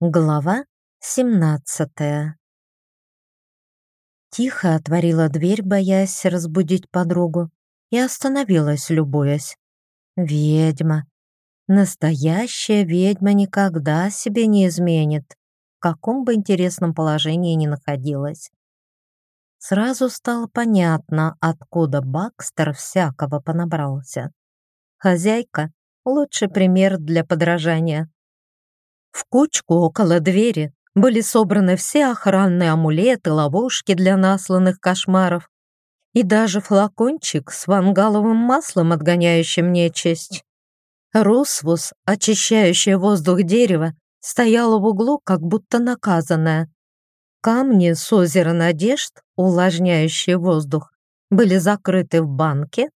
Глава 17 Тихо отворила дверь, боясь разбудить подругу, и остановилась, любуясь. Ведьма. Настоящая ведьма никогда себе не изменит, в каком бы интересном положении ни находилась. Сразу стало понятно, откуда Бакстер всякого понабрался. Хозяйка — лучший пример для подражания. В кучку около двери были собраны все охранные амулеты, ловушки для насланных кошмаров и даже флакончик с вангаловым маслом, отгоняющим нечисть. Русвус, очищающая воздух дерева, стояла в углу, как будто наказанная. Камни с озера надежд, увлажняющие воздух, были закрыты в банке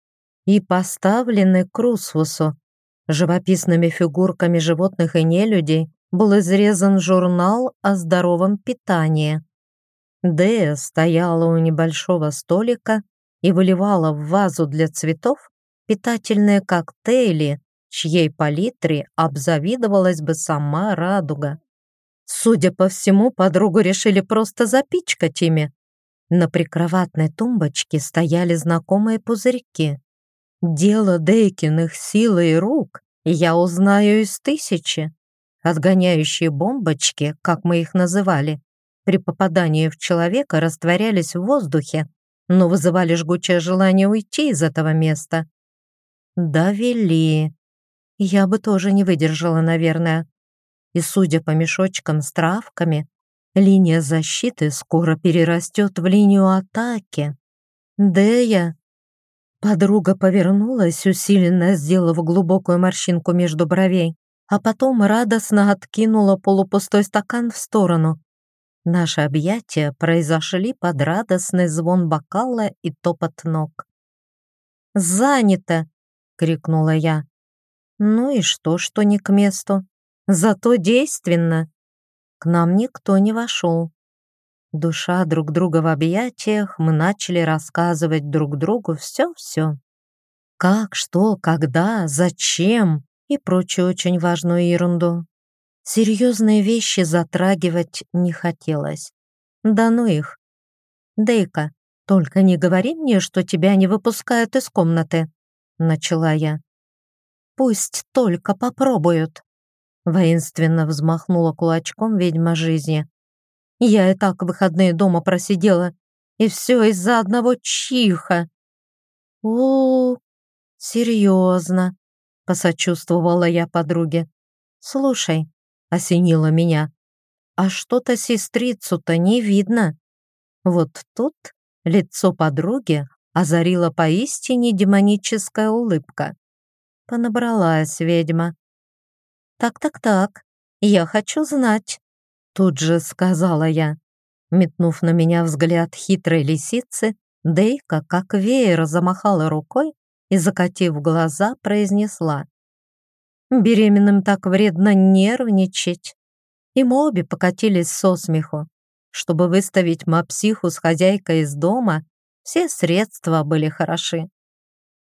и поставлены к Русвусу. Живописными фигурками животных и нелюдей был изрезан журнал о здоровом питании. Дея стояла у небольшого столика и выливала в вазу для цветов питательные коктейли, чьей палитре обзавидовалась бы сама радуга. Судя по всему, подругу решили просто запичкать ими. На прикроватной тумбочке стояли знакомые пузырьки. Дело Дейкиных сил и рук я узнаю из тысячи. Отгоняющие бомбочки, как мы их называли, при попадании в человека растворялись в воздухе, но вызывали жгучее желание уйти из этого места. Довели. Я бы тоже не выдержала, наверное. И судя по мешочкам с травками, линия защиты скоро перерастет в линию атаки. Дея. Подруга повернулась, усиленно сделав глубокую морщинку между бровей а потом радостно откинула полупустой стакан в сторону. Наши объятия произошли под радостный звон бокала и топот ног. «Занято!» — крикнула я. «Ну и что, что не к месту? Зато действенно!» К нам никто не вошел. Душа друг друга в объятиях, мы начали рассказывать друг другу все-все. Как, что, когда, зачем, и прочую очень важную ерунду. Серьезные вещи затрагивать не хотелось. Да ну их. Дейка, только не говори мне, что тебя не выпускают из комнаты, начала я. Пусть только попробуют. Воинственно взмахнула кулачком ведьма жизни. Я и так выходные дома просидела, и все из-за одного чиха. О, серьезно, посочувствовала я подруге. «Слушай», — осенило меня, «а что-то сестрицу-то не видно». Вот тут лицо подруги озарила поистине демоническая улыбка. Понабралась ведьма. «Так-так-так, я хочу знать», — тут же сказала я. Метнув на меня взгляд хитрой лисицы, Дейка как веер замахала рукой и, закатив глаза, произнесла. «Беременным так вредно нервничать». И мы обе покатились со смеху. Чтобы выставить мапсиху с хозяйкой из дома, все средства были хороши.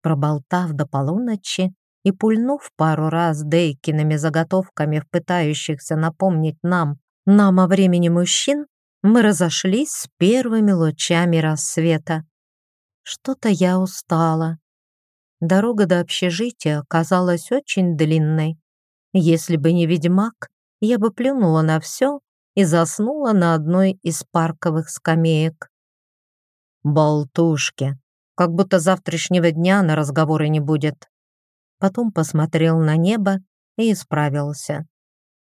Проболтав до полуночи и пульнув пару раз Дейкиными заготовками в пытающихся напомнить нам, нам о времени мужчин, мы разошлись с первыми лучами рассвета. Что-то я устала. Дорога до общежития казалась очень длинной. Если бы не ведьмак, я бы плюнула на все и заснула на одной из парковых скамеек. Болтушки, как будто завтрашнего дня на разговоры не будет. Потом посмотрел на небо и исправился.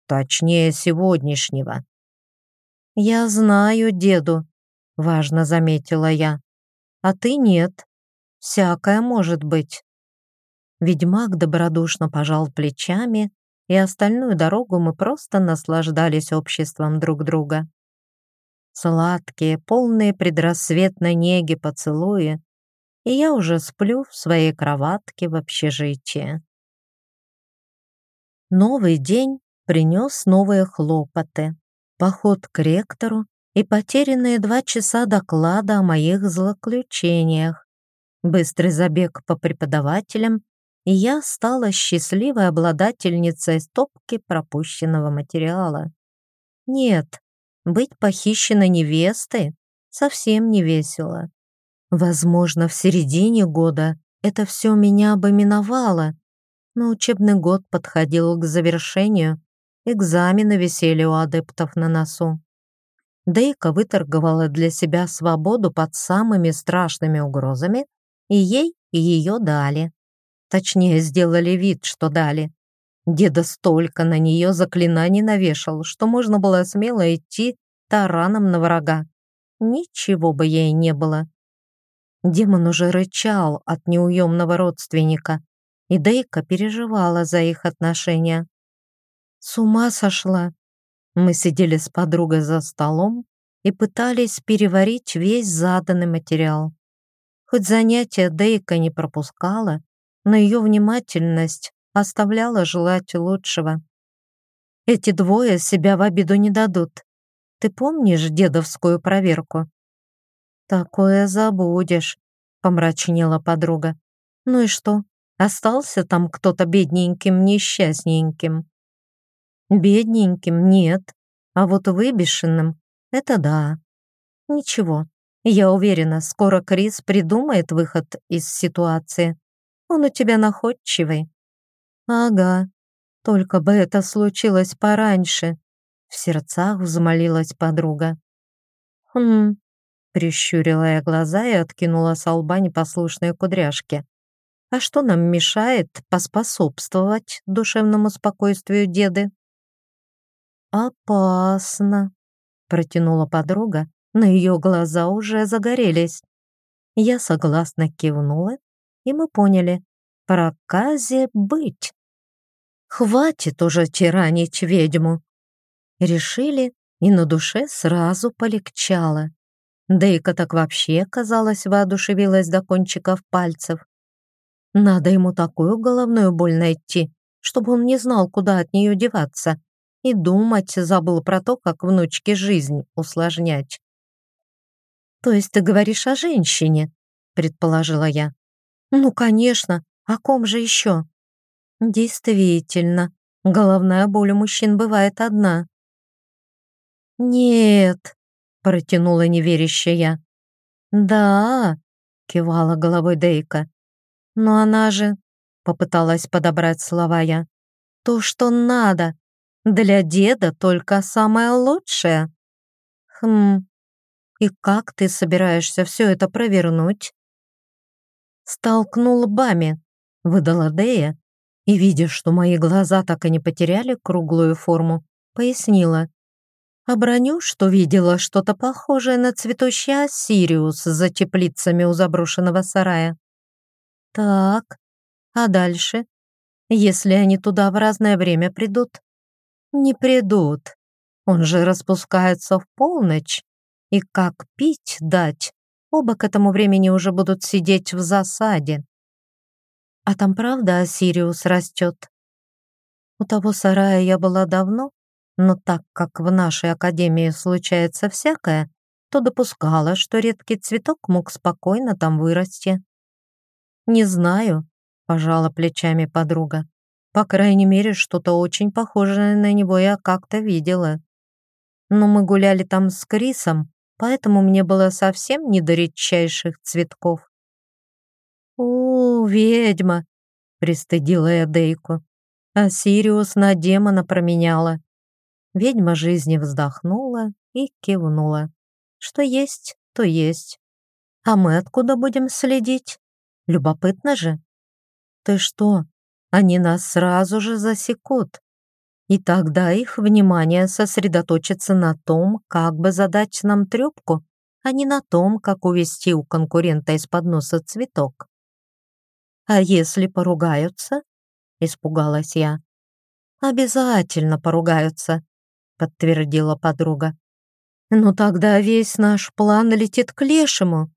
Точнее, сегодняшнего. «Я знаю деду», — важно заметила я. «А ты нет. Всякое может быть. Ведьмак добродушно пожал плечами, и остальную дорогу мы просто наслаждались обществом друг друга. Сладкие, полные предрассветной неги поцелуи, и я уже сплю в своей кроватке в общежитии. Новый день принес новые хлопоты, поход к ректору и потерянные два часа доклада о моих злоключениях, быстрый забег по преподавателям, и я стала счастливой обладательницей стопки пропущенного материала. Нет, быть похищенной невестой совсем не весело. Возможно, в середине года это все меня бы миновало, но учебный год подходил к завершению, экзамены висели у адептов на носу. Дейка выторговала для себя свободу под самыми страшными угрозами, и ей ее дали. Точнее, сделали вид, что дали. Деда столько на нее заклинаний навешал, что можно было смело идти тараном на врага. Ничего бы ей не было. Демон уже рычал от неуемного родственника, и Дейка переживала за их отношения. С ума сошла. Мы сидели с подругой за столом и пытались переварить весь заданный материал. Хоть занятия Дейка не пропускала, но ее внимательность оставляла желать лучшего. Эти двое себя в обиду не дадут. Ты помнишь дедовскую проверку? Такое забудешь, помрачнела подруга. Ну и что? Остался там кто-то бедненьким, несчастненьким. Бедненьким нет, а вот выбешенным — это да. Ничего, я уверена, скоро Крис придумает выход из ситуации. Он у тебя находчивый. Ага, только бы это случилось пораньше. В сердцах взмолилась подруга. Хм, прищурила я глаза и откинула с лба непослушные кудряшки. А что нам мешает поспособствовать душевному спокойствию деды? «Опасно», — протянула подруга, но ее глаза уже загорелись. Я согласно кивнула, и мы поняли, проказе быть. Хватит уже тиранить ведьму. Решили, и на душе сразу полегчало. Дейка так вообще, казалось, воодушевилась до кончиков пальцев. Надо ему такую головную боль найти, чтобы он не знал, куда от нее деваться и думать забыл про то, как внучке жизнь усложнять. «То есть ты говоришь о женщине?» — предположила я. «Ну, конечно. О ком же еще?» «Действительно, головная боль у мужчин бывает одна». «Нет», — протянула неверящая. «Да», — кивала головой Дейка. «Но она же...» — попыталась подобрать слова я. «То, что надо. Для деда только самое лучшее. Хм, и как ты собираешься все это провернуть? Столкнул лбами, выдала Дея, и, видя, что мои глаза так и не потеряли круглую форму, пояснила. Оброню, что видела что-то похожее на цветущий Осириус за теплицами у заброшенного сарая. Так, а дальше? Если они туда в разное время придут, не придут. Он же распускается в полночь. И как пить дать? Оба к этому времени уже будут сидеть в засаде. А там правда Осириус растет? У того сарая я была давно, но так как в нашей академии случается всякое, то допускала, что редкий цветок мог спокойно там вырасти. «Не знаю», — пожала плечами подруга. По крайней мере, что-то очень похожее на него я как-то видела. Но мы гуляли там с Крисом, поэтому мне было совсем не до редчайших цветков. «О, ведьма!» — пристыдила я Дейку. А Сириус на демона променяла. Ведьма жизни вздохнула и кивнула. Что есть, то есть. А мы откуда будем следить? Любопытно же. Ты что, они нас сразу же засекут. И тогда их внимание сосредоточится на том, как бы задать нам трёпку, а не на том, как увести у конкурента из-под носа цветок. «А если поругаются?» — испугалась я. «Обязательно поругаются», — подтвердила подруга. «Ну тогда весь наш план летит к лешему».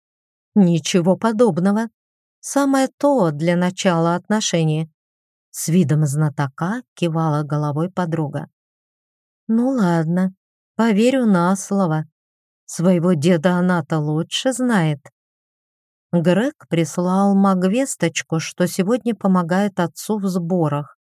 «Ничего подобного. Самое то для начала отношений. С видом знатока кивала головой подруга. «Ну ладно, поверю на слово. Своего деда она-то лучше знает». Грег прислал Магвесточку, что сегодня помогает отцу в сборах.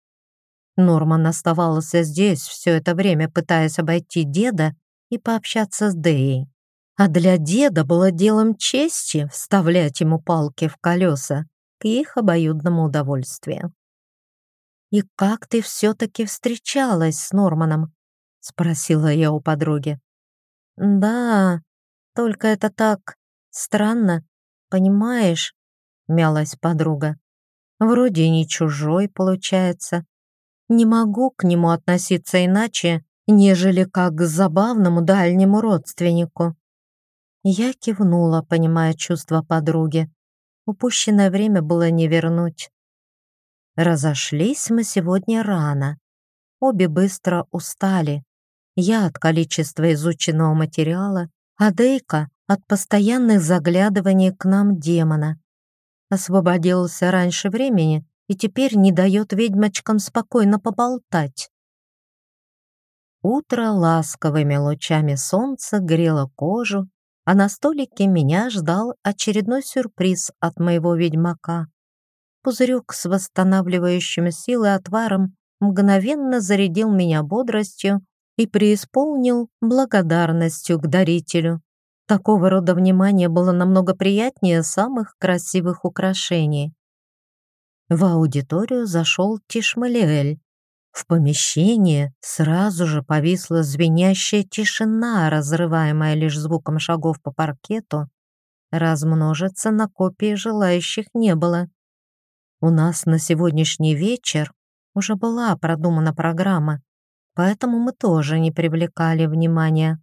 Норман оставался здесь все это время, пытаясь обойти деда и пообщаться с Дэей. А для деда было делом чести вставлять ему палки в колеса к их обоюдному удовольствию. «И как ты все-таки встречалась с Норманом?» — спросила я у подруги. «Да, только это так странно, понимаешь?» — мялась подруга. «Вроде не чужой, получается. Не могу к нему относиться иначе, нежели как к забавному дальнему родственнику». Я кивнула, понимая чувства подруги. Упущенное время было не вернуть. Разошлись мы сегодня рано. Обе быстро устали. Я от количества изученного материала, а Дейка от постоянных заглядываний к нам демона. Освободился раньше времени и теперь не дает ведьмочкам спокойно поболтать. Утро ласковыми лучами солнца грело кожу, а на столике меня ждал очередной сюрприз от моего ведьмака. Пузырек с восстанавливающим силы отваром мгновенно зарядил меня бодростью и преисполнил благодарностью к дарителю. Такого рода внимание было намного приятнее самых красивых украшений. В аудиторию зашел Тишмалиэль. В помещении сразу же повисла звенящая тишина, разрываемая лишь звуком шагов по паркету. Размножиться на копии желающих не было. У нас на сегодняшний вечер уже была продумана программа, поэтому мы тоже не привлекали внимания.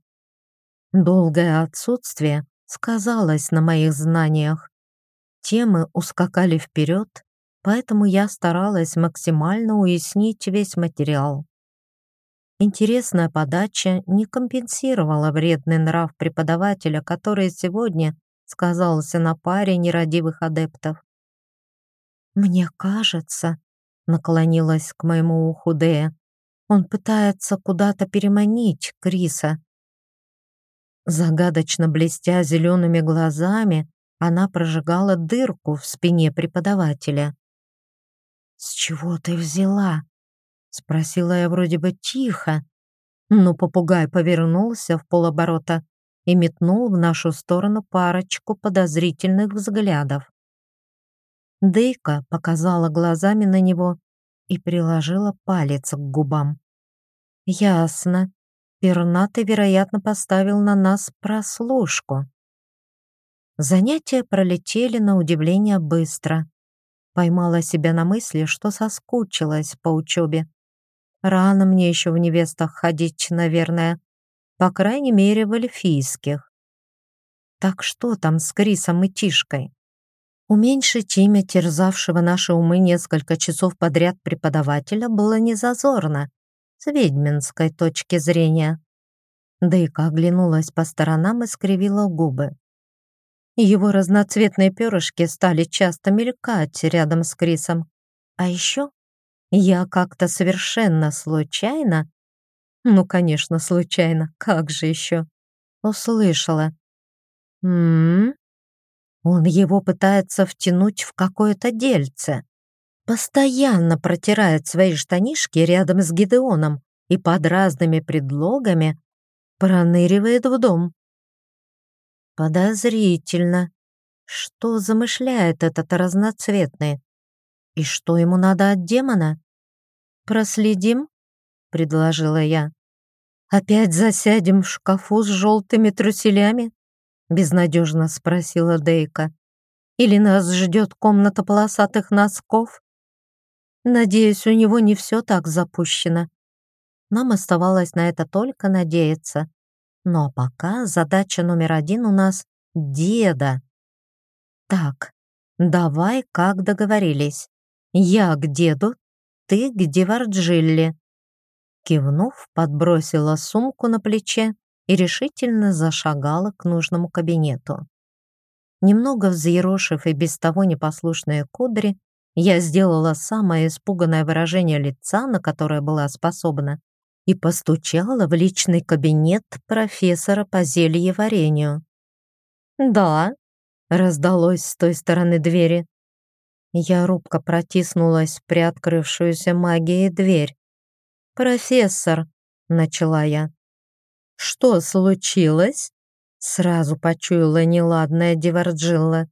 Долгое отсутствие сказалось на моих знаниях. Темы ускакали вперед, поэтому я старалась максимально уяснить весь материал. Интересная подача не компенсировала вредный нрав преподавателя, который сегодня сказался на паре нерадивых адептов. «Мне кажется», — наклонилась к моему уху Дея, «он пытается куда-то переманить Криса». Загадочно блестя зелеными глазами, она прожигала дырку в спине преподавателя. «С чего ты взяла?» — спросила я вроде бы тихо, но попугай повернулся в полоборота и метнул в нашу сторону парочку подозрительных взглядов. Дейка показала глазами на него и приложила палец к губам. «Ясно. Пернатый, вероятно, поставил на нас прослушку». Занятия пролетели на удивление быстро. Поймала себя на мысли, что соскучилась по учебе. Рано мне еще в невестах ходить, наверное. По крайней мере, в эльфийских. Так что там с Крисом и Тишкой? Уменьшить имя терзавшего наши умы несколько часов подряд преподавателя было незазорно с ведьминской точки зрения. Дейка оглянулась по сторонам и скривила губы. Его разноцветные перышки стали часто мелькать рядом с Крисом. А еще я как-то совершенно случайно, ну, конечно, случайно, как же еще, услышала. «М-м-м, он его пытается втянуть в какое-то дельце. Постоянно протирает свои штанишки рядом с Гидеоном и под разными предлогами проныривает в дом. Подозрительно. Что замышляет этот разноцветный? И что ему надо от демона? Проследим, предложила я. Опять засядем в шкафу с желтыми труселями? Безнадежно спросила Дейка. Или нас ждет комната полосатых носков? Надеюсь, у него не все так запущено. Нам оставалось на это только надеяться. Но пока задача номер один у нас — деда. Так, давай, как договорились. Я к деду, ты к Деварджилли. Кивнув, подбросила сумку на плече и решительно зашагала к нужному кабинету. Немного взъерошив и без того непослушные кудри, я сделала самое испуганное выражение лица, на которое была способна, и постучала в личный кабинет профессора по зельеварению. «Да», — раздалось с той стороны двери. Я робко протиснулась в приоткрывшуюся магией дверь. «Профессор», — начала я. «Что случилось?» Сразу почуяла неладная Деварджилла.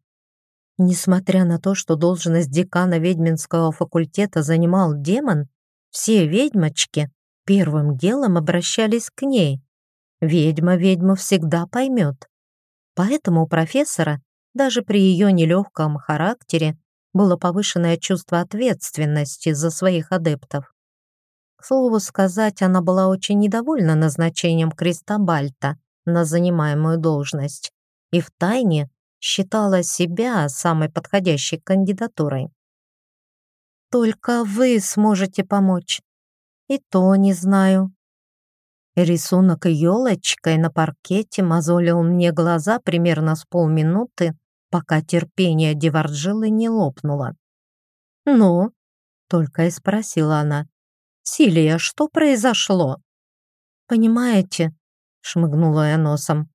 Несмотря на то, что должность декана ведьминского факультета занимал демон, все ведьмочки первым делом обращались к ней. Ведьма ведьму всегда поймет. Поэтому у профессора, даже при ее нелегком характере, было повышенное чувство ответственности за своих адептов. К слову сказать, она была очень недовольна назначением Кристобальта на занимаемую должность и втайне считала себя самой подходящей кандидатурой. «Только вы сможете помочь. И то не знаю». Рисунок елочкой на паркете мозолил мне глаза примерно с полминуты, пока терпение Деварджилы не лопнуло. «Ну?» — только и спросила она. «Силия, что произошло?» «Понимаете?» — шмыгнула я носом.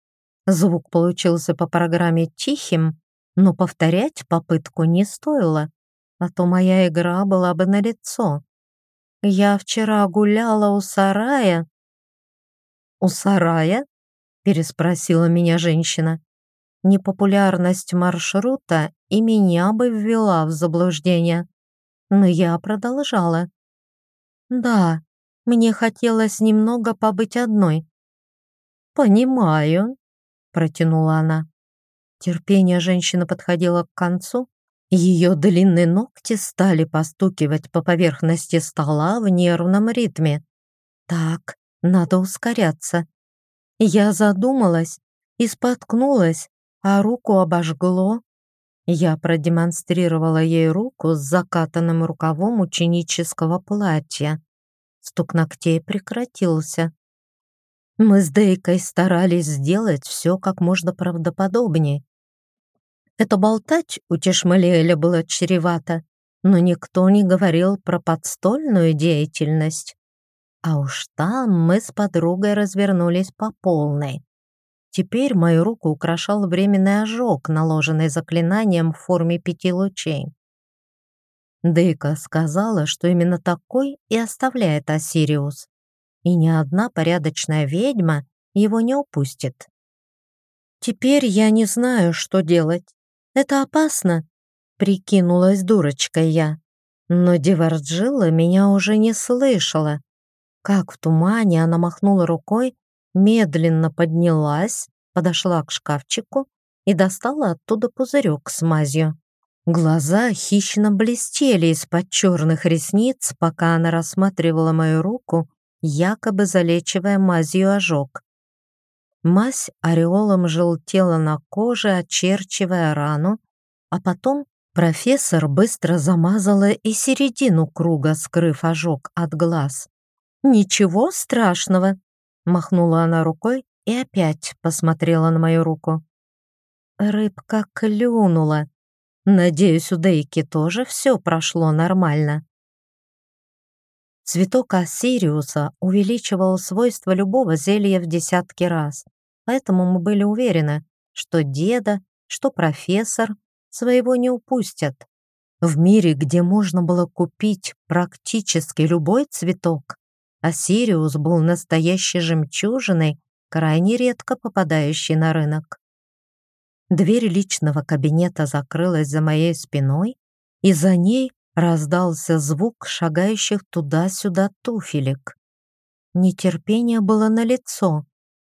Звук получился по программе тихим, но повторять попытку не стоило, а то моя игра была бы налицо. Я вчера гуляла у сарая. «У сарая?» — переспросила меня женщина. Непопулярность маршрута и меня бы ввела в заблуждение. Но я продолжала. «Да, мне хотелось немного побыть одной». «Понимаю», протянула она. Терпение женщины подходило к концу, ее длинные ногти стали постукивать по поверхности стола в нервном ритме. Так, надо ускоряться. Я задумалась и споткнулась, а руку обожгло. Я продемонстрировала ей руку с закатанным рукавом ученического платья. Стук ногтей прекратился. Мы с Дейкой старались сделать все как можно правдоподобнее. Это болтать у Чешмалиэля было чревато, но никто не говорил про подстольную деятельность. А уж там мы с подругой развернулись по полной. Теперь мою руку украшал временный ожог, наложенный заклинанием в форме пяти лучей. Дейка сказала, что именно такой и оставляет Осириус и ни одна порядочная ведьма его не упустит. «Теперь я не знаю, что делать. Это опасно», — прикинулась дурочкой я. Но Деварджилла меня уже не слышала. Как в тумане она махнула рукой, медленно поднялась, подошла к шкафчику и достала оттуда пузырек с мазью. Глаза хищно блестели из-под черных ресниц, пока она рассматривала мою руку якобы залечивая мазью ожог. Мазь ореолом желтела на коже, очерчивая рану, а потом профессор быстро замазала и середину круга, скрыв ожог от глаз. «Ничего страшного!» — махнула она рукой и опять посмотрела на мою руку. Рыбка клюнула. Надеюсь, у Дейки тоже все прошло нормально. Цветок Ассириуса увеличивал свойства любого зелья в десятки раз, поэтому мы были уверены, что деда, что профессор своего не упустят. В мире, где можно было купить практически любой цветок, Ассириус был настоящей жемчужиной, крайне редко попадающей на рынок. Дверь личного кабинета закрылась за моей спиной, и за ней Раздался звук шагающих туда-сюда туфелек. Нетерпение было на лицо.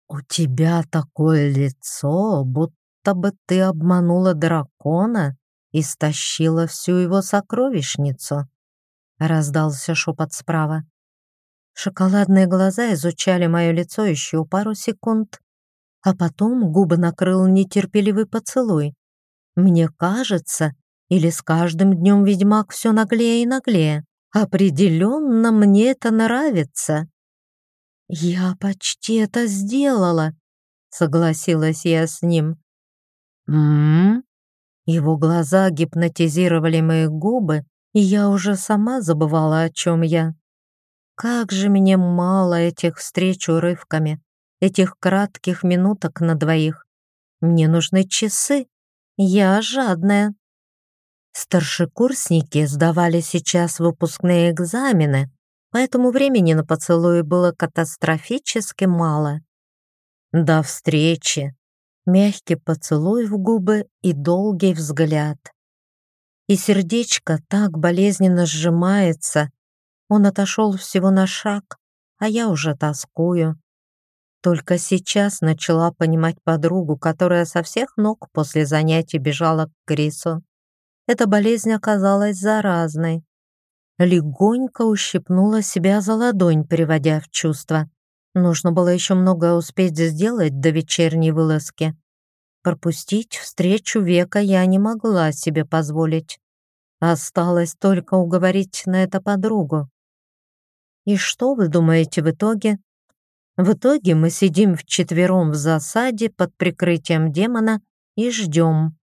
«У тебя такое лицо, будто бы ты обманула дракона и стащила всю его сокровищницу», — раздался шепот справа. Шоколадные глаза изучали мое лицо еще пару секунд, а потом губы накрыл нетерпеливый поцелуй. Мне кажется, или с каждым днем ведьмак все наглее и наглее? Определенно мне это нравится. Я почти это сделала, согласилась я с ним. М, Его глаза гипнотизировали мои губы, и я уже сама забывала, о чем я. Как же мне мало этих встреч урывками, этих кратких минуток на двоих. Мне нужны часы. Я жадная. Старшекурсники сдавали сейчас выпускные экзамены, поэтому времени на поцелуи было катастрофически мало. До встречи. Мягкий поцелуй в губы и долгий взгляд. И сердечко так болезненно сжимается. Он отошел всего на шаг, а я уже тоскую. Только сейчас начала понимать подругу, которая со всех ног после занятий бежала к Крису. Эта болезнь оказалась заразной. Легонько ущипнула себя за ладонь, приводя в чувство. Нужно было еще многое успеть сделать до вечерней вылазки. Пропустить встречу века я не могла себе позволить. Осталось только уговорить на это подругу. И что вы думаете в итоге? В итоге мы сидим вчетвером в засаде под прикрытием демона и ждем.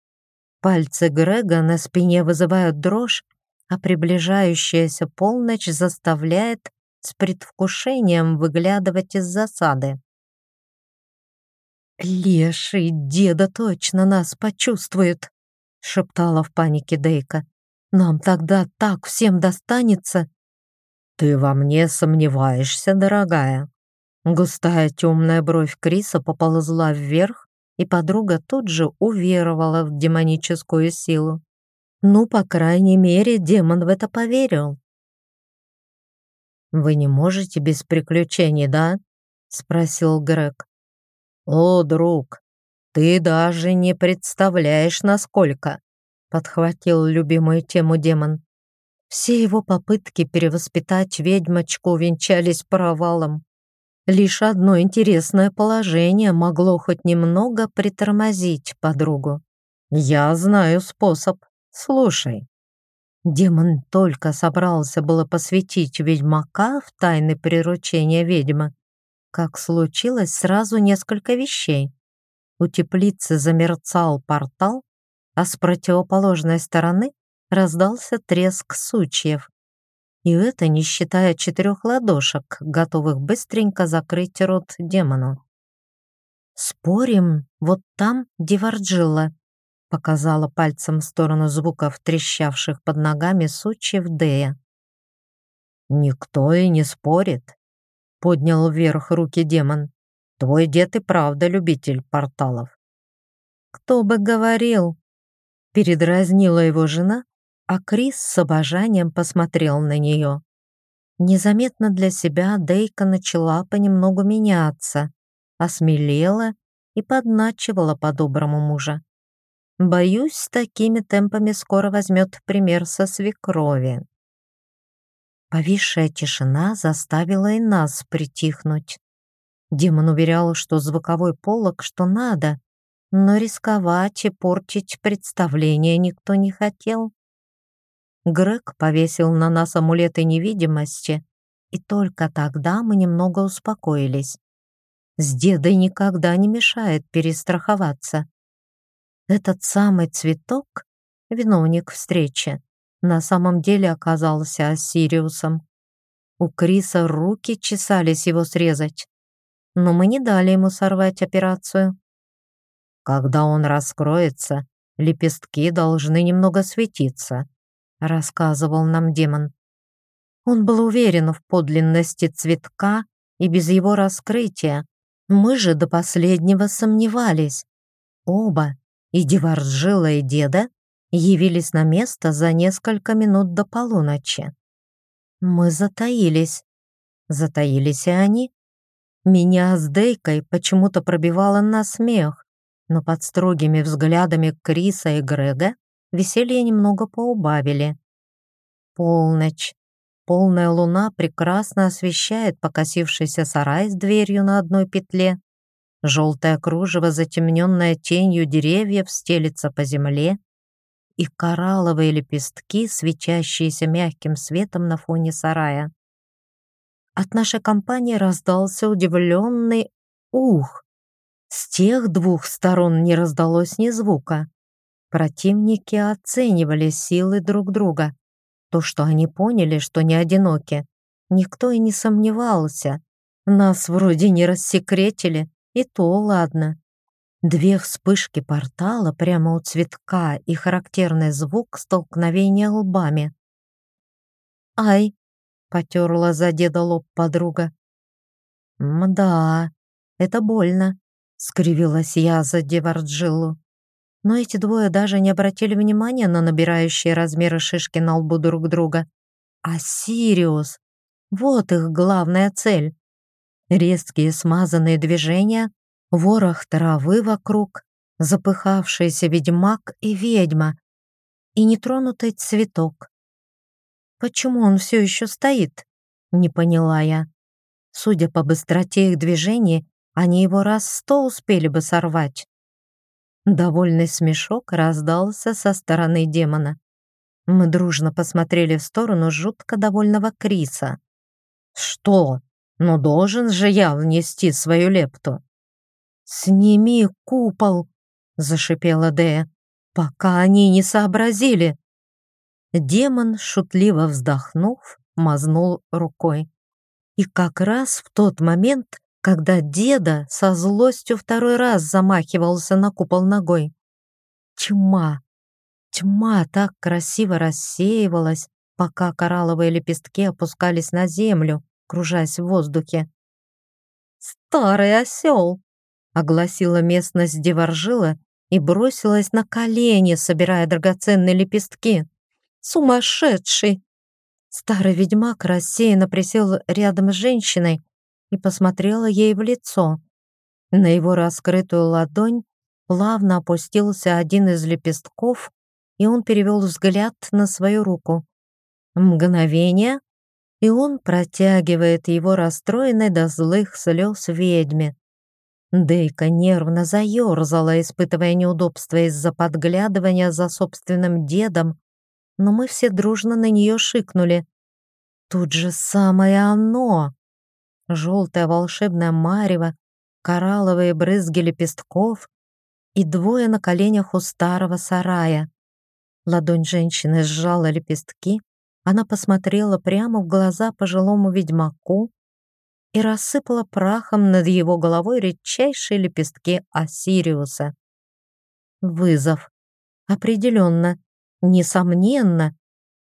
Пальцы Грега на спине вызывают дрожь, а приближающаяся полночь заставляет с предвкушением выглядывать из засады. «Леший деда точно нас почувствует», — шептала в панике Дейка. «Нам тогда так всем достанется». «Ты во мне сомневаешься, дорогая», Густая темная бровь Криса поползла вверх, и подруга тут же уверовала в демоническую силу. Ну, по крайней мере, демон в это поверил. «Вы не можете без приключений, да?» — спросил Грег. «О, друг, ты даже не представляешь, насколько!» — подхватил любимую тему демон. Все его попытки перевоспитать ведьмочку венчались провалом. Лишь одно интересное положение могло хоть немного притормозить подругу. «Я знаю способ. Слушай». Демон только собрался было посвятить ведьмака в тайны приручения ведьмы, как случилось сразу несколько вещей. У теплицы замерцал портал, а с противоположной стороны раздался треск сучьев. И это не считая четырех ладошек, готовых быстренько закрыть рот демону. «Спорим, вот там Диварджилла», — показала пальцем в сторону звуков трещавших под ногами сучьев Дея. «Никто и не спорит», — поднял вверх руки демон. «Твой дед и правда любитель порталов». «Кто бы говорил?» — передразнила его жена, а Крис с обожанием посмотрел на нее. Незаметно для себя Дейка начала понемногу меняться, осмелела и подначивала по-доброму мужа. Боюсь, с такими темпами скоро возьмет пример со свекрови. Повисшая тишина заставила и нас притихнуть. Демон уверял, что звуковой полог что надо, но рисковать и портить представление никто не хотел. Грег повесил на нас амулеты невидимости, и только тогда мы немного успокоились. С дедой никогда не мешает перестраховаться. Этот самый цветок, виновник встречи, на самом деле оказался Осириусом. У Криса руки чесались его срезать, но мы не дали ему сорвать операцию. Когда он раскроется, лепестки должны немного светиться, рассказывал нам демон. Он был уверен в подлинности цветка и без его раскрытия. Мы же до последнего сомневались. Оба, и Деварджила, и деда, явились на место за несколько минут до полуночи. Мы затаились. Затаились и они. Меня с Дейкой почему-то пробивало на смех, но под строгими взглядами Криса и Грега веселье немного поубавили. Полночь. Полная луна прекрасно освещает покосившийся сарай с дверью на одной петле. Желтое кружево, затемненное тенью деревьев, стелится по земле, и коралловые лепестки, свечащиеся мягким светом на фоне сарая. От нашей компании раздался удивленный «ух». С тех двух сторон не раздалось ни звука. Противники оценивали силы друг друга. То, что они поняли, что не одиноки, никто и не сомневался. Нас вроде не рассекретили, и то ладно. Две вспышки портала прямо у цветка и характерный звук столкновения лбами. «Ай!» потерла за деда лоб подруга. «Мда, это больно», — скривилась я за Деварджилу. Но эти двое даже не обратили внимания на набирающие размеры шишки на лбу друг друга. А Сириус, вот их главная цель. Резкие смазанные движения, ворох травы вокруг, запыхавшийся ведьмак и ведьма и нетронутый цветок. Почему он все еще стоит? Не поняла я. Судя по быстроте их движений, они его раз сто успели бы сорвать. Довольный смешок раздался со стороны демона. Мы дружно посмотрели в сторону жутко довольного Криса. «Что? Ну должен же я внести свою лепту!» «Сними купол!» — зашипела Дея. «Пока они не сообразили!» Демон, шутливо вздохнув, мазнул рукой. И как раз в тот момент, когда деда со злостью второй раз замахивался на купол ногой. Тьма, тьма так красиво рассеивалась, пока коралловые лепестки опускались на землю, кружась в воздухе. «Старый осел!» — огласила местность Деворжила и бросилась на колени, собирая драгоценные лепестки. Сумасшедший!» Старый ведьмак рассеянно присел рядом с женщиной и посмотрела ей в лицо. На его раскрытую ладонь плавно опустился один из лепестков, и он перевел взгляд на свою руку. Мгновение, и он протягивает его расстроенной до злых слез ведьме. Дейка нервно заерзала, испытывая неудобство из-за подглядывания за собственным дедом но мы все дружно на нее шикнули. Тут же самое оно! Желтое волшебное марево, коралловые брызги лепестков и двое на коленях у старого сарая. Ладонь женщины сжала лепестки, она посмотрела прямо в глаза пожилому ведьмаку и рассыпала прахом над его головой редчайшие лепестки Осириуса. Вызов. Определенно, Несомненно,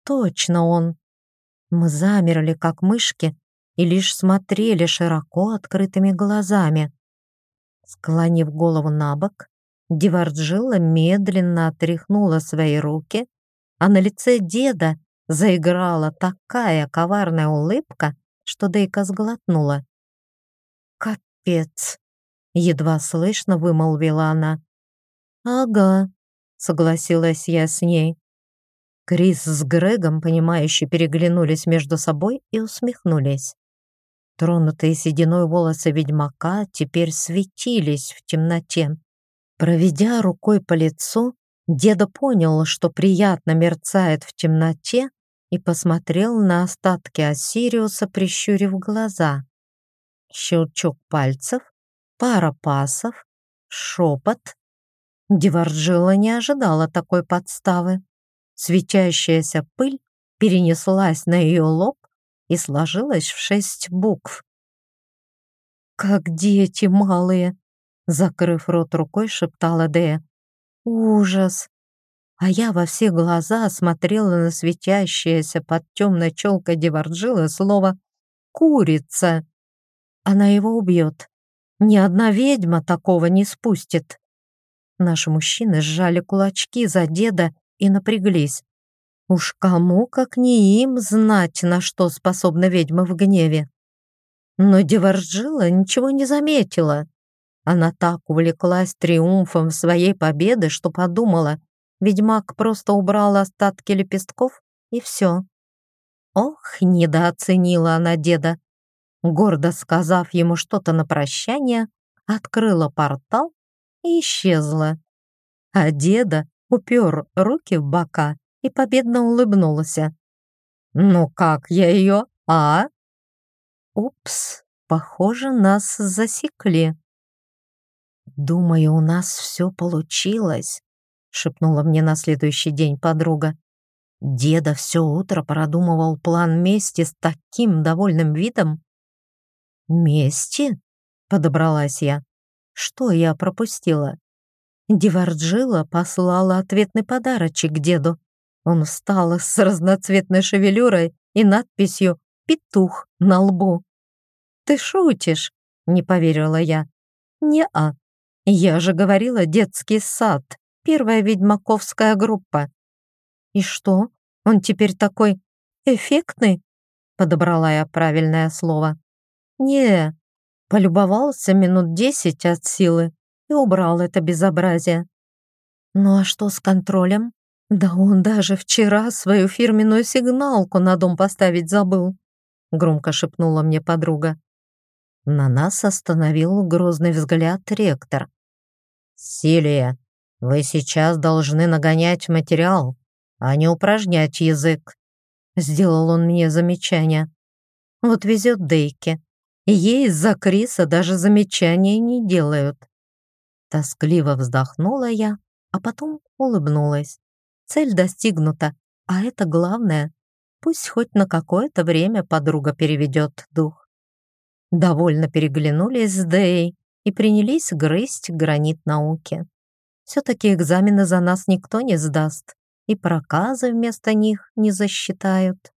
точно он. Мы замерли, как мышки, и лишь смотрели широко открытыми глазами. Склонив голову на бок, Деварджилла медленно отряхнула свои руки, а на лице деда заиграла такая коварная улыбка, что Дейка сглотнула. «Капец!» — едва слышно вымолвила она. «Ага», — согласилась я с ней. Крис с Грегом, понимающе переглянулись между собой и усмехнулись. Тронутые сединой волосы ведьмака теперь светились в темноте. Проведя рукой по лицу, деда понял, что приятно мерцает в темноте, и посмотрел на остатки Осириуса, прищурив глаза. Щелчок пальцев, пара пасов, шепот. Деварджила не ожидала такой подставы. Светящаяся пыль перенеслась на ее лоб и сложилась в шесть букв. «Как дети малые!» Закрыв рот рукой, шептала Дея. «Ужас!» А я во все глаза смотрела на светящееся под темной челкой Деварджилы слово «курица». Она его убьет. Ни одна ведьма такого не спустит. Наши мужчины сжали кулачки за деда и напряглись. Уж кому, как не им, знать, на что способна ведьма в гневе. Но Деварджила ничего не заметила. Она так увлеклась триумфом своей победы, что подумала, ведьмак просто убрал остатки лепестков, и все. Ох, недооценила она деда. Гордо сказав ему что-то на прощание, открыла портал и исчезла. А деда упер руки в бока и победно улыбнулся. «Ну как я ее, а?» «Упс, похоже, нас засекли». «Думаю, у нас все получилось», — шепнула мне на следующий день подруга. Деда все утро продумывал план мести с таким довольным видом. «Мести?» — подобралась я. «Что я пропустила?» Деварджила послала ответный подарочек деду. Он встал с разноцветной шевелюрой и надписью петух на лбу. «Ты шутишь?» — не поверила я. «Не-а. Я же говорила детский сад, первая ведьмаковская группа». «И что, он теперь такой эффектный?» — подобрала я правильное слово. «Не, полюбовался минут десять от силы и убрал это безобразие. Ну а что с контролем? Да он даже вчера свою фирменную сигналку на дом поставить забыл, громко шепнула мне подруга. На нас остановил грозный взгляд ректор. «Силия, вы сейчас должны нагонять материал, а не упражнять язык», сделал он мне замечание. Вот везет Дейке. Ей из-за Криса даже замечания не делают. Тоскливо вздохнула я, а потом улыбнулась. Цель достигнута, а это главное. Пусть хоть на какое-то время подруга переведет дух. Довольно переглянулись с Дэй и принялись грызть гранит науки. Все-таки экзамены за нас никто не сдаст, и проказы вместо них не засчитают.